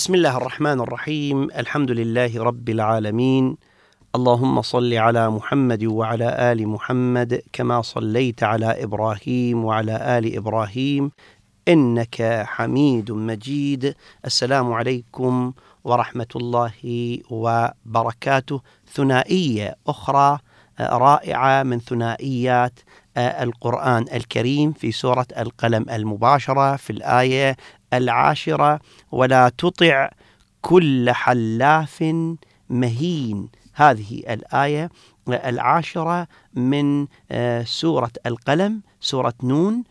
بسم الله الرحمن الرحيم. الحمد لله رب العالمين. اللهم صل على محمد وعلى آل محمد كما صليت على إبراهيم وعلى آل إبراهيم. إنك حميد مجيد. السلام عليكم ورحمة الله وبركاته. ثنائية أخرى رائعة من ثنائيات القرآن الكريم في سورة القلم المباشرة في الآية العاشرة ولا تطع كل حلاف مهين هذه الآية العاشرة من سورة القلم سورة نون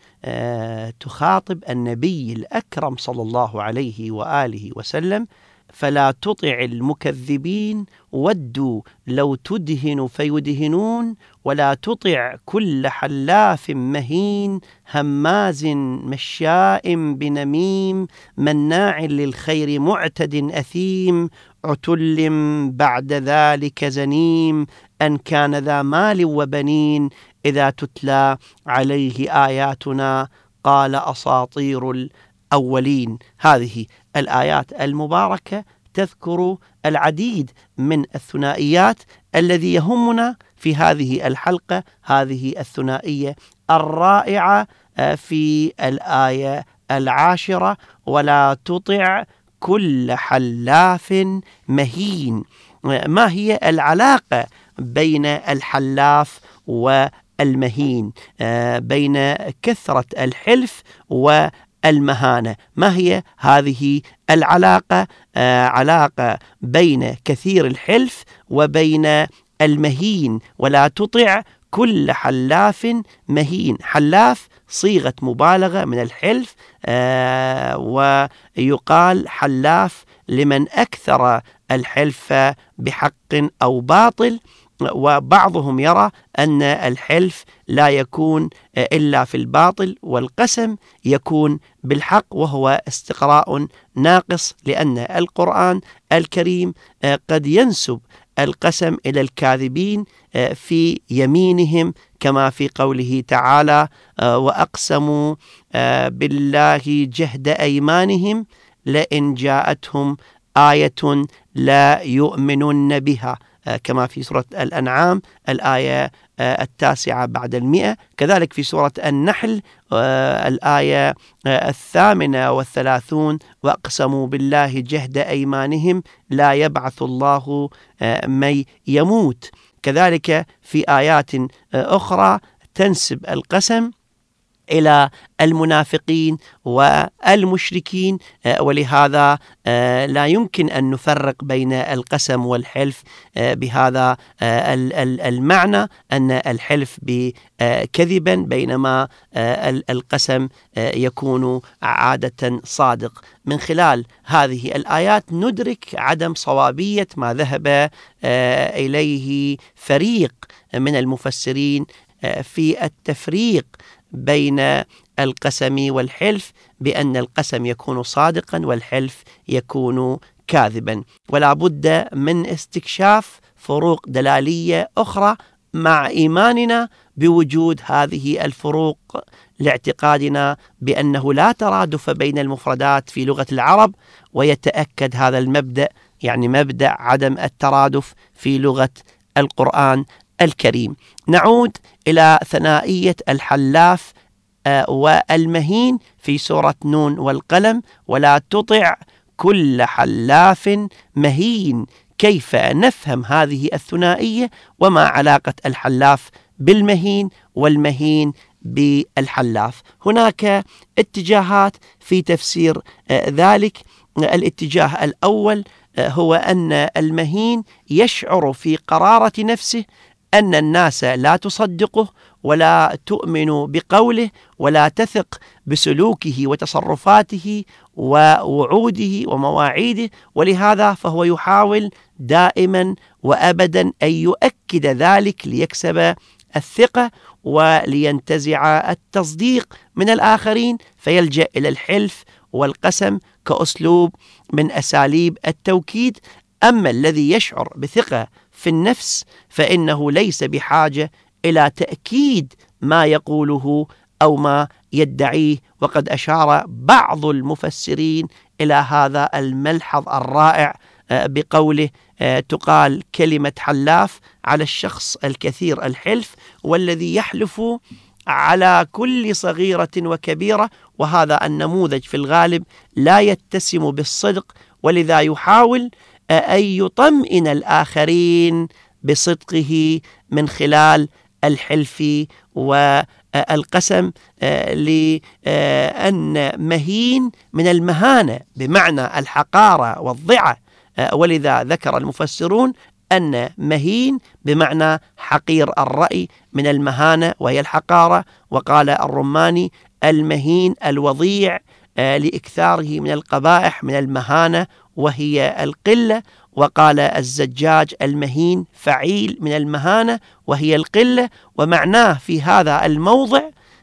تخاطب النبي الأكرم صلى الله عليه وآله وسلم. فلا تطع المكذبين ودوا لو تدهن فيدهنون ولا تطع كل حلاف مهين هماز مشاء بنميم مناع للخير معتد أثيم عتل بعد ذلك زنيم أن كان ذا مال وبنين إذا تتلى عليه آياتنا قال أساطير الأولين. هذه الآيات المباركة تذكر العديد من الثنائيات الذي يهمنا في هذه الحلقة هذه الثنائية الرائعة في الآية العاشرة ولا تطع كل حلاف مهين ما هي العلاقة بين الحلاف والمهين؟ بين كثرة الحلف و المهانة. ما هي هذه العلاقة؟ آه علاقة بين كثير الحلف وبين المهين. ولا تطع كل حلاف مهين. حلاف صيغة مبالغة من الحلف آه ويقال حلاف لمن أكثر الحلف بحق أو باطل. وبعضهم يرى أن الحلف لا يكون إلا في الباطل والقسم يكون بالحق وهو استقراء ناقص لأن القرآن الكريم قد ينسب القسم إلى الكاذبين في يمينهم كما في قوله تعالى وأقسموا بالله جهد أيمانهم لئن جاءتهم آية لا يؤمنن بها. كما في سورة الأنعام الآية التاسعة بعد المئة. كذلك في سورة النحل الآية الثامنة والثلاثون وأقسموا بالله جهد أيمانهم لا يبعث الله من يموت. كذلك في آيات أخرى تنسب القسم إلى المنافقين والمشركين. ولهذا لا يمكن أن نفرق بين القسم والحلف بهذا المعنى أن الحلف كذبا بينما القسم يكون عادة صادق. من خلال هذه الآيات ندرك عدم صوابية ما ذهب إليه فريق من المفسرين في التفريق بين القسم والحلف بأن القسم يكون صادقا والحلف يكون كاذبا. ولا بد من استكشاف فروق دلالية أخرى مع إيماننا بوجود هذه الفروق لاعتقادنا بأنه لا ترادف بين المفردات في لغة العرب ويتأكد هذا المبدأ يعني مبدأ عدم الترادف في لغة القرآن الكريم. نعود إلى ثنائية الحلاف آه، والمهين في سورة نون والقلم. ولا تطع كل حلاف مهين. كيف نفهم هذه الثنائية؟ وما علاقة الحلاف بالمهين والمهين بالحلاف؟ هناك اتجاهات في تفسير آه، ذلك. الاتجاه الأول آه، هو أن المهين يشعر في قرارة نفسه أن الناس لا تصدقه ولا تؤمن بقوله ولا تثق بسلوكه وتصرفاته ووعوده ومواعيده. ولهذا فهو يحاول دائما وابدا أن يؤكد ذلك ليكسب الثقة ولينتزع التصديق من الآخرين فيلجأ إلى الحلف والقسم كأسلوب من أساليب التوكيد. أما الذي يشعر بثقة في النفس فإنه ليس بحاجة إلى تأكيد ما يقوله أو ما يدعيه. وقد أشار بعض المفسرين إلى هذا الملحظ الرائع آه، بقوله آه، تقال كلمة حلاف على الشخص الكثير الحلف والذي يحلف على كل صغيرة وكبيرة. وهذا النموذج في الغالب لا يتسم بالصدق ولذا يحاول ان يطمئن الآخرين بصدقه من خلال الحلف والقسم آه، لأن مهين من المهانة بمعنى الحقارة والضعة. آه، ولذا ذكر المفسرون أن مهين بمعنى حقير الرأي من المهانة وهي الحقارة. وقال الرماني المهين الوضيع آه، لإكثاره من القبائح من المهانة وهي القلة وقال الزجاج المهين فعيل من المهانة وهي القلة. ومعناه في هذا الموضع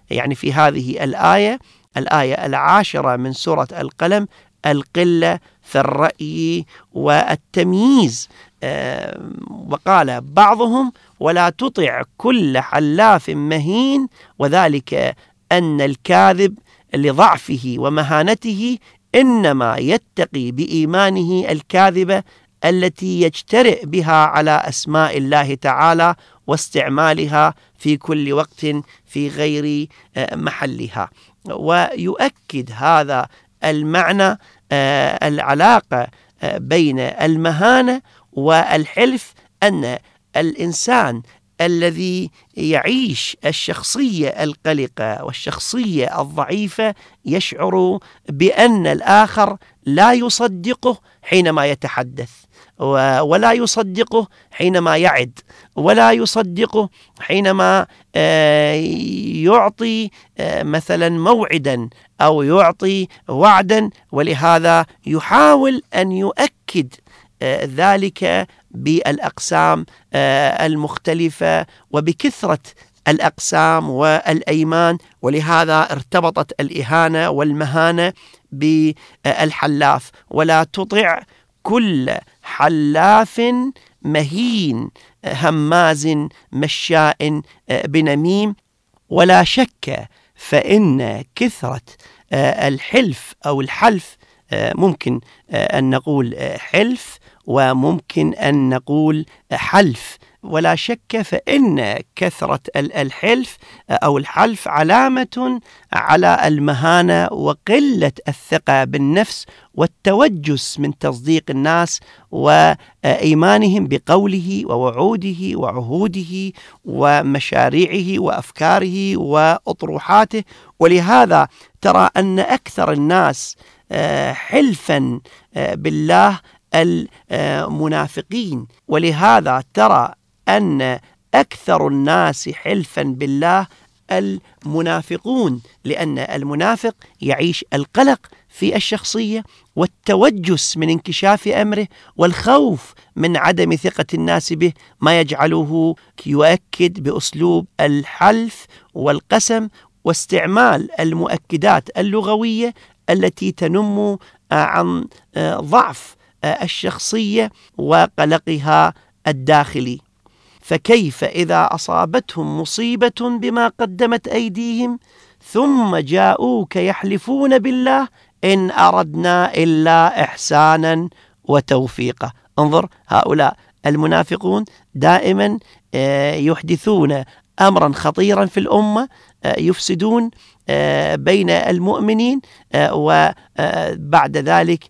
يعني في هذه الآية الآية العاشرة من سورة القلم القلة في الرأي والتمييز. آه، وقال بعضهم ولا تطع كل حلاف مهين وذلك أن الكاذب لضعفه ومهانته إنما يتقي بإيمانه الكاذبة التي يجترئ بها على أسماء الله تعالى واستعمالها في كل وقت في غير آه، محلها. ويؤكد هذا المعنى آه، العلاقة آه، بين المهانة والحلف أن الإنسان الذي يعيش الشخصية القلقة والشخصية الضعيفة يشعر بأن الآخر لا يصدقه حينما يتحدث ولا يصدقه حينما يعد ولا يصدقه حينما آه، يعطي آه، مثلا موعدا أو يعطي وعدا ولهذا يحاول أن يؤكد آه، ذلك بالأقسام المختلفة وبكثرة الأقسام والأيمان. ولهذا ارتبطت الإهانة والمهانة بالحلاف. ولا تطع كل حلاف مهين هماز مشاء بنميم. ولا شك فإن كثرة الحلف أو الحلف ممكن أن نقول حلف وممكن أن نقول حلف. ولا شك فإن كثرة الحلف أو الحلف علامة على المهانة وقلة الثقة بالنفس والتوجس من تصديق الناس وإيمانهم بقوله ووعوده وعهوده ومشاريعه وأفكاره وأطروحاته. ولهذا ترى أن أكثر الناس آه، حلفا آه، بالله المنافقين. ولهذا ترى أن أكثر الناس حلفا بالله المنافقون لأن المنافق يعيش القلق في الشخصية والتوجس من انكشاف أمره والخوف من عدم ثقة الناس به ما يجعله يؤكد بأسلوب الحلف والقسم واستعمال المؤكدات اللغوية التي تنم عن ضعف الشخصية وقلقها الداخلي. فكيف إذا أصابتهم مصيبة بما قدمت أيديهم؟ ثم جاءوك يحلفون بالله إن أردنا إلا إحسانا وتوفيقا. انظر هؤلاء المنافقون دائما آه، يحدثون أمرا خطيرا في الأمة آه، يفسدون آه، بين المؤمنين وبعد ذلك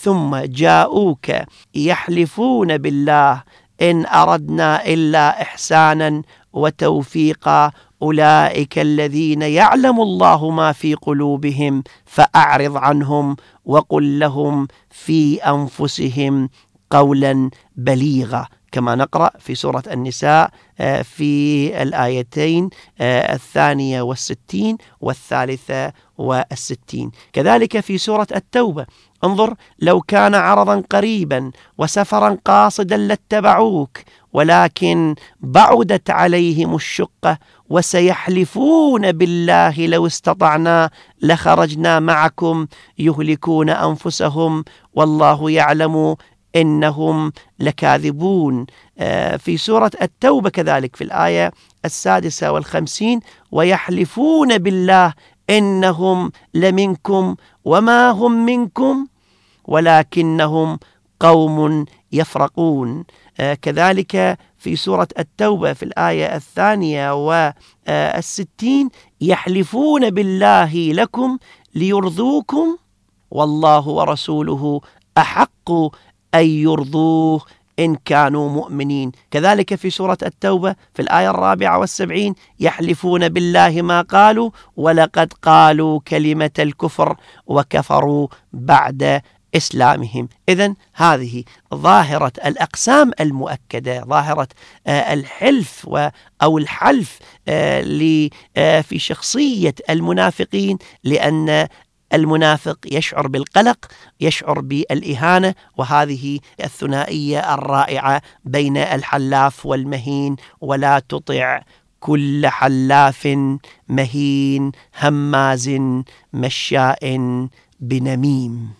ثم جاءوك يحلفون بالله إن أردنا إلا إحسانا وتوفيقا أولئك الذين يعلم الله ما في قلوبهم فأعرض عنهم وقل لهم في أنفسهم قولا بليغا. كما نقرأ في سورة النساء آه، في الآيتين آه، الثانية والستين والثالثة والستين. كذلك في سورة التوبة. انظر لو كان عرضا قريبا وسفرا قاصدا لاتبعوك ولكن بعدت عليهم الشقة وسيحلفون بالله لو استطعنا لخرجنا معكم يهلكون أنفسهم والله يعلم إنهم لكاذبون. آه، في سورة التوبة كذلك في الآية السادسة والخمسين ويحلفون بالله إنهم لمنكم وما هم منكم ولكنهم قوم يفرقون. آه، كذلك في سورة التوبة في الآية الثانية والستين يحلفون بالله لكم ليرضوكم والله ورسوله أحق أن يرضوه إن كانوا مؤمنين. كذلك في سورة التوبة في الآية الرابعة والسبعين يحلفون بالله ما قالوا ولقد قالوا كلمة الكفر وكفروا بعد إسلامهم. إذا هذه ظاهرة الأقسام المؤكدة ظاهرة آه، الحلف أو الحلف آه، آه، في شخصية المنافقين لأن المنافق يشعر بالقلق يشعر بالإهانة وهذه الثنائية الرائعة بين الحلاف والمهين ولا تطع كل حلاف مهين هماز مشاء بنميم.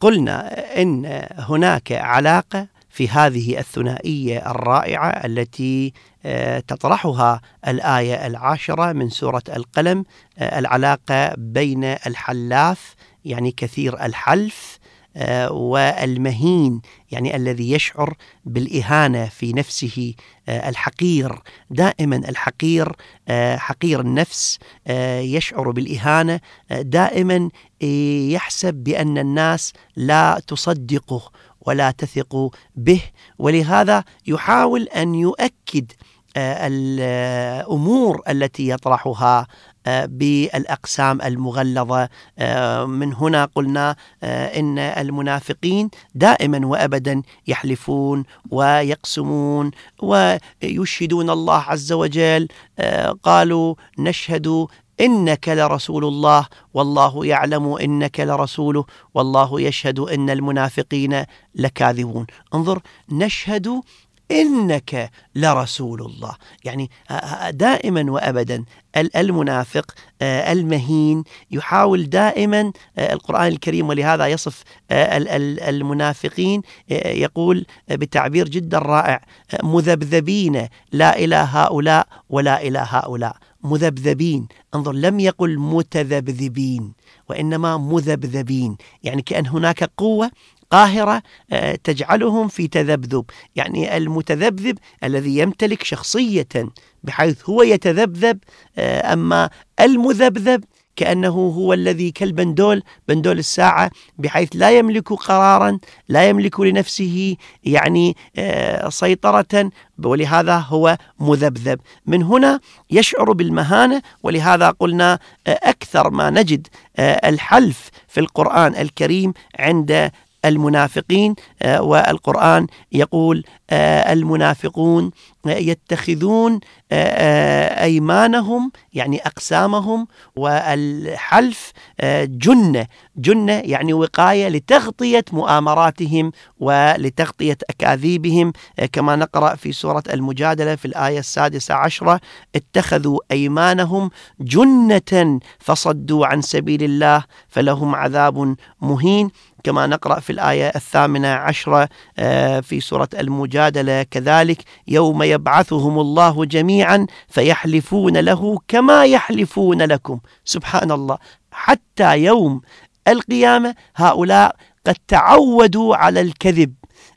قلنا إن هناك علاقة في هذه الثنائية الرائعة التي آه، تطرحها الآية العاشرة من سورة القلم آه، العلاقة بين الحلاف يعني كثير الحلف والمهين يعني الذي يشعر بالإهانة في نفسه آه، الحقير دائما الحقير آه، حقير النفس يشعر بالإهانة دائما يحسب بأن الناس لا تصدقه ولا تثق به ولهذا يحاول أن يؤكد الأمور التي يطرحها بالأقسام المغلظة. آه، من هنا قلنا آه، إن المنافقين دائما وأبدا يحلفون ويقسمون ويشهدون الله عز وجل. آه، قالوا نشهد إنك لرسول الله والله يعلم إنك لرسوله والله يشهد إن المنافقين لكاذبون. انظر نشهد إنك لرسول الله. يعني دائما وأبدا المنافق المهين يحاول دائما القرآن الكريم ولهذا يصف المنافقين يقول بتعبير جدا رائع مذبذبين لا إلى هؤلاء ولا إلى هؤلاء. مذبذبين انظر لم يقل متذبذبين وإنما مذبذبين. يعني كأن هناك قوة قاهرة آه، تجعلهم في تذبذب. يعني المتذبذب الذي يمتلك شخصية بحيث هو يتذبذب آه، أما المذبذب كأنه هو الذي كالبندول بندول الساعة بحيث لا يملك قرارا لا يملك لنفسه يعني آه، سيطرة. ولهذا هو مذبذب. من هنا يشعر بالمهانة ولهذا قلنا أكثر ما نجد الحلف في القرآن الكريم عند المنافقين آه، والقرآن يقول المنافقون يتخذون آه، أيمانهم يعني أقسامهم والحلف جنة. جنة يعني وقاية لتغطية مؤامراتهم ولتغطية أكاذيبهم. كما نقرأ في سورة المجادلة في الآية السادسة عشرة اتخذوا أيمانهم جنة فصدوا عن سبيل الله فلهم عذاب مهين. كما نقرأ في الآية الثامنة عشرة آه، في سورة المجادلة كذلك يوم يبعثهم الله جميعا فيحلفون له كما يحلفون لكم. سبحان الله. حتى يوم القيامة هؤلاء قد تعودوا على الكذب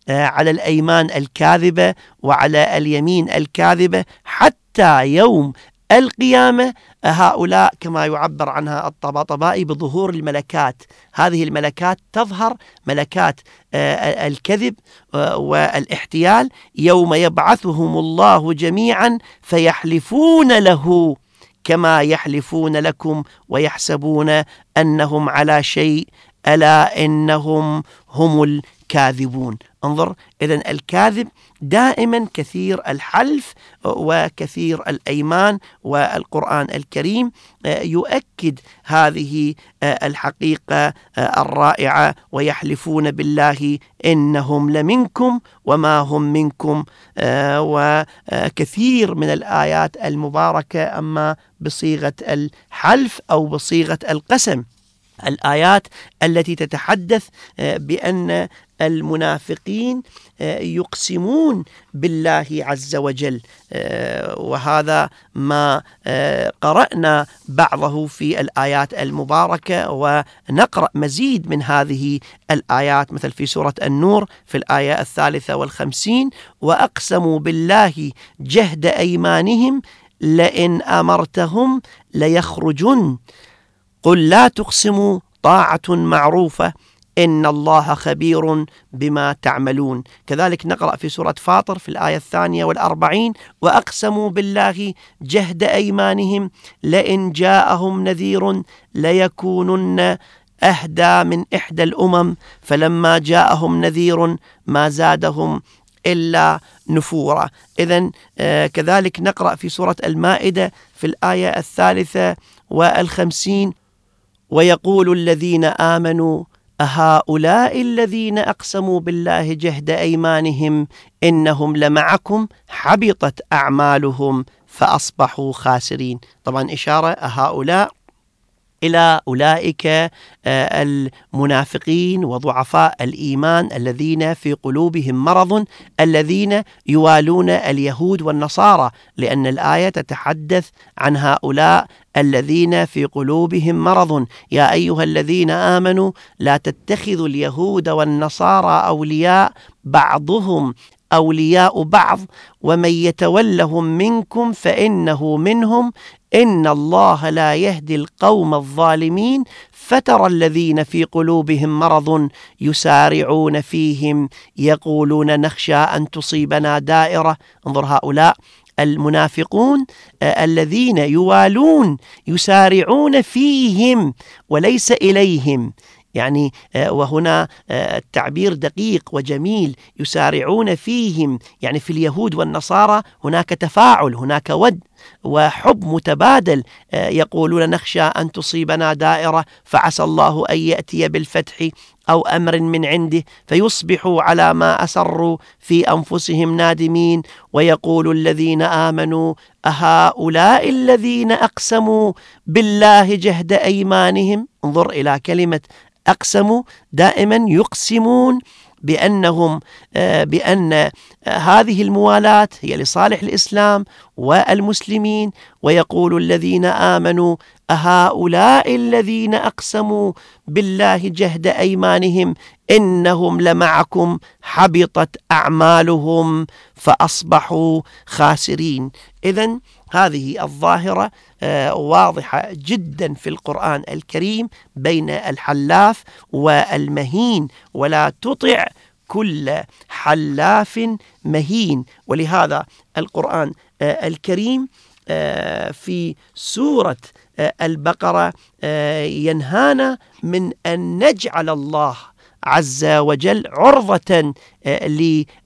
آه، على الأيمان الكاذبة وعلى اليمين الكاذبة. حتى يوم القيامة هؤلاء كما يعبر عنها الطباطبائي بظهور الملكات. هذه الملكات تظهر ملكات آه، الكذب آه، والاحتيال. يوم يبعثهم الله جميعا فيحلفون له كما يحلفون لكم ويحسبون أنهم على شيء ألا إنهم هم الكاذبون. انظر إذا الكاذب دائما كثير الحلف وكثير الأيمان والقرآن الكريم يؤكد هذه الحقيقة الرائعة ويحلفون بالله إنهم لمنكم وما هم منكم وكثير من الآيات المباركة أما بصيغة الحلف أو بصيغة القسم. الآيات التي تتحدث بأن المنافقين آه، يقسمون بالله عز وجل. آه، وهذا ما آه، قرأنا بعضه في الآيات المباركة ونقرأ مزيد من هذه الآيات مثل في سورة النور في الآية الثالثة والخمسين وأقسموا بالله جهد أيمانهم لئن أمرتهم ليخرجن. قل لا تقسموا طاعة معروفة. إن الله خبير بما تعملون. كذلك نقرأ في سورة فاطر في الآية الثانية والأربعين وأقسموا بالله جهد أيمانهم لئن جاءهم نذير ليكونن أهدى من إحدى الأمم. فلما جاءهم نذير ما زادهم إلا نفورا. إذا آه كذلك نقرأ في سورة المائدة في الآية الثالثة والخمسين ويقول الذين آمنوا أهؤلاء الذين أقسموا بالله جهد أيمانهم إنهم لمعكم حبطت أعمالهم فأصبحوا خاسرين. طبعا إشارة أهؤلاء إلى أولئك آه، المنافقين وضعفاء الإيمان الذين في قلوبهم مرض الذين يوالون اليهود والنصارى لأن الآية تتحدث عن هؤلاء الذين في قلوبهم مرض. يا أيها الذين آمنوا لا تتخذوا اليهود والنصارى أولياء بعضهم. أولياء بعض ومن يتولهم منكم فإنه منهم. إن الله لا يهدي القوم الظالمين. فترى الذين في قلوبهم مرض يسارعون فيهم يقولون نخشى أن تصيبنا دائرة. انظر هؤلاء المنافقون آه، الذين يوالون يسارعون فيهم وليس إليهم. يعني آه، وهنا آه، التعبير دقيق وجميل يسارعون فيهم. يعني في اليهود والنصارى هناك تفاعل هناك ود وحب متبادل. آه، يقولون نخشى أن تصيبنا دائرة فعسى الله أن يأتي بالفتح أو أمر من عنده فيصبحوا على ما أسروا في أنفسهم نادمين. ويقول الذين آمنوا أهؤلاء الذين أقسموا بالله جهد أيمانهم. انظر إلى كلمة أقسموا دائما يقسمون بأنهم آه، بأن آه، هذه الموالاة هي لصالح الإسلام والمسلمين ويقول الذين آمنوا أهؤلاء الذين أقسموا بالله جهد أيمانهم إنهم لمعكم حبطت أعمالهم فأصبحوا خاسرين. إذا هذه الظاهرة آه، واضحة جدا في القرآن الكريم بين الحلاف والمهين ولا تطع كل حلاف مهين. ولهذا القرآن آه، الكريم آه، في سورة البقرة ينهانا من أن نجعل الله عز وجل عرضة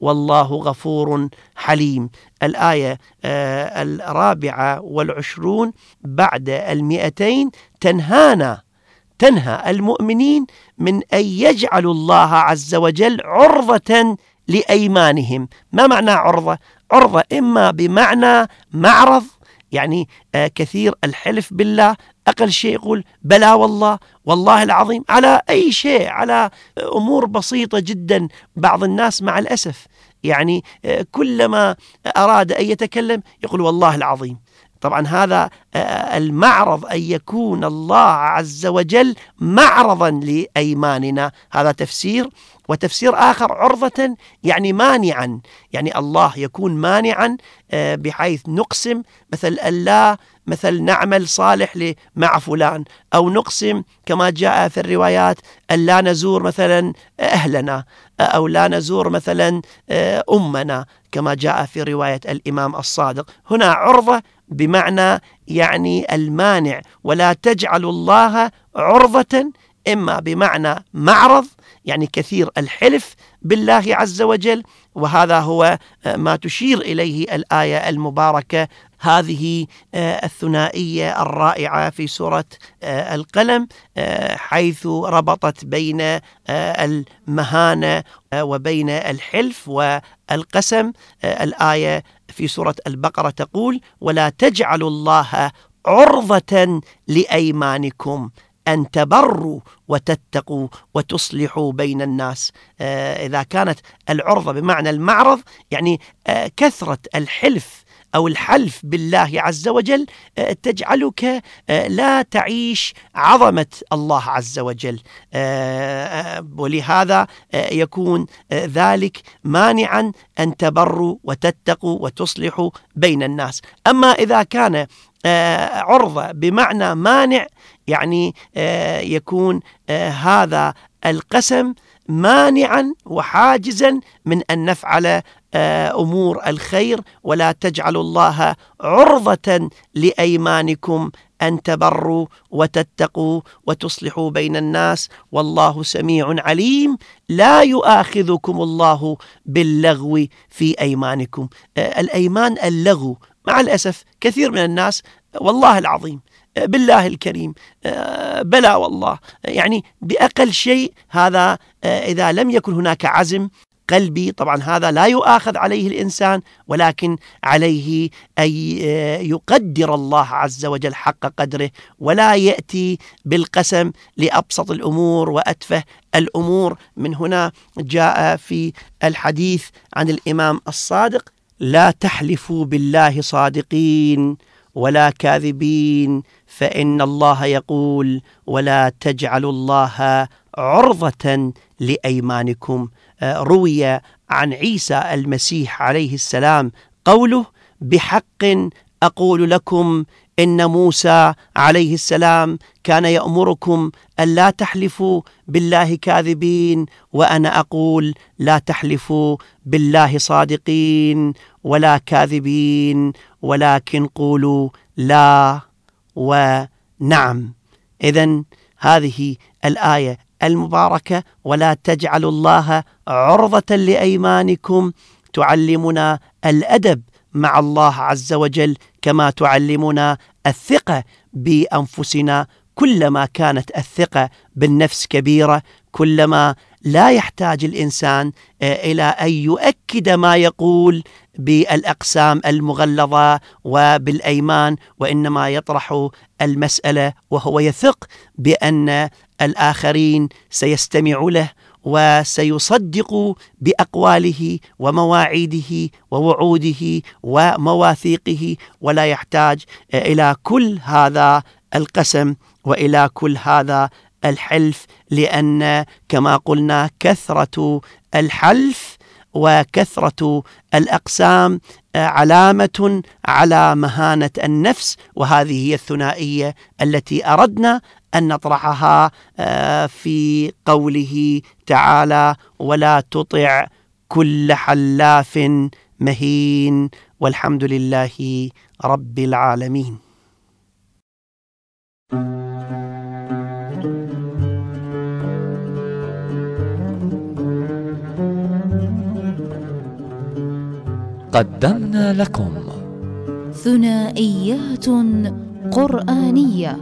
والله غفور حليم الآية آه، الرابعة والعشرون بعد المئتين تنهانا تنهى المؤمنين من أن يجعلوا الله عز وجل عرضة لأيمانهم ما معنى عرضة؟ عرضة إما بمعنى معرض يعني آه، كثير الحلف بالله أقل شيء يقول بلا والله والله العظيم على أي شيء على أمور بسيطة جدا بعض الناس مع الأسف. يعني آه، كلما أراد أن يتكلم يقول والله العظيم. طبعا هذا آه، المعرض أن يكون الله عز وجل معرضا لأيماننا. هذا تفسير وتفسير آخر عرضة يعني مانعا. يعني الله يكون مانعا آه، بحيث نقسم مثل ألا مثل نعمل صالح مع فلان أو نقسم كما جاء في الروايات ألا نزور مثلا أهلنا أو لا نزور مثلا آه، أمنا كما جاء في رواية الإمام الصادق. هنا عرضة بمعنى يعني المانع ولا تجعل الله عرضة إما بمعنى معرض يعني كثير الحلف بالله عز وجل. وهذا هو آه، ما تشير إليه الآية المباركة هذه آه، الثنائية الرائعة في سورة آه، القلم حيث ربطت بين المهانة وبين الحلف والقسم. الآية في سورة البقرة تقول ولا تجعلوا الله عرضة لأيمانكم أن تبروا وتتقوا وتصلحوا بين الناس. آه، إذا كانت العرضة بمعنى المعرض يعني آه، كثرة الحلف أو الحلف بالله عز وجل آه، تجعلك لا تعيش عظمة الله عز وجل. ولهذا يكون ذلك مانعا أن تبروا وتتقوا وتصلحوا بين الناس. أما إذا كان عرضة بمعنى مانع يعني آه، يكون آه، هذا القسم مانعا وحاجزا من أن نفعل آه، أمور الخير ولا تجعلوا الله عرضة لأيمانكم أن تبروا وتتقوا وتصلحوا بين الناس. والله سميع عليم. لا يؤاخذكم الله باللغو في أيمانكم. الأيمان اللغو مع الأسف كثير من الناس والله العظيم بالله الكريم آه، بلى والله. يعني بأقل شيء هذا آه، إذا لم يكن هناك عزم قلبي. طبعا هذا لا يؤاخذ عليه الإنسان ولكن عليه أن يقدر الله عز وجل حق قدره ولا يأتي بالقسم لأبسط الأمور وأتفه الأمور. من هنا جاء في الحديث عن الإمام الصادق لا تحلفوا بالله صادقين ولا كاذبين فإن الله يقول ولا تجعلوا الله عرضة لأيمانكم. آه، روي عن عيسى المسيح عليه السلام قوله بحق أقول لكم إن موسى عليه السلام كان يأمركم أن لا تحلفوا بالله كاذبين وأنا أقول لا تحلفوا بالله صادقين ولا كاذبين ولكن قولوا لا ونعم إذا هذه الآية المباركة ولا تجعلوا الله عرضة لأيمانكم. تعلمنا الأدب مع الله عز وجل كما تعلمنا الثقة بأنفسنا. كلما كانت الثقة بالنفس كبيرة كلما لا يحتاج الإنسان آه، إلى أن يؤكد ما يقول بالأقسام المغلظة وبالأيمان وإنما يطرح المسألة وهو يثق بأن الآخرين سيستمع له وسيصدق بأقواله ومواعيده ووعوده ومواثيقه ولا يحتاج إلى كل هذا القسم وإلى كل هذا الحلف لأن كما قلنا كثرة الحلف وكثرة الأقسام آه، علامة على مهانة النفس وهذه هي الثنائية التي أردنا أن نطرحها آه، في قوله تعالى ولا تطع كل حلاف مهين والحمد لله رب العالمين. قدمنا لكم. ثنائيات قرآنية.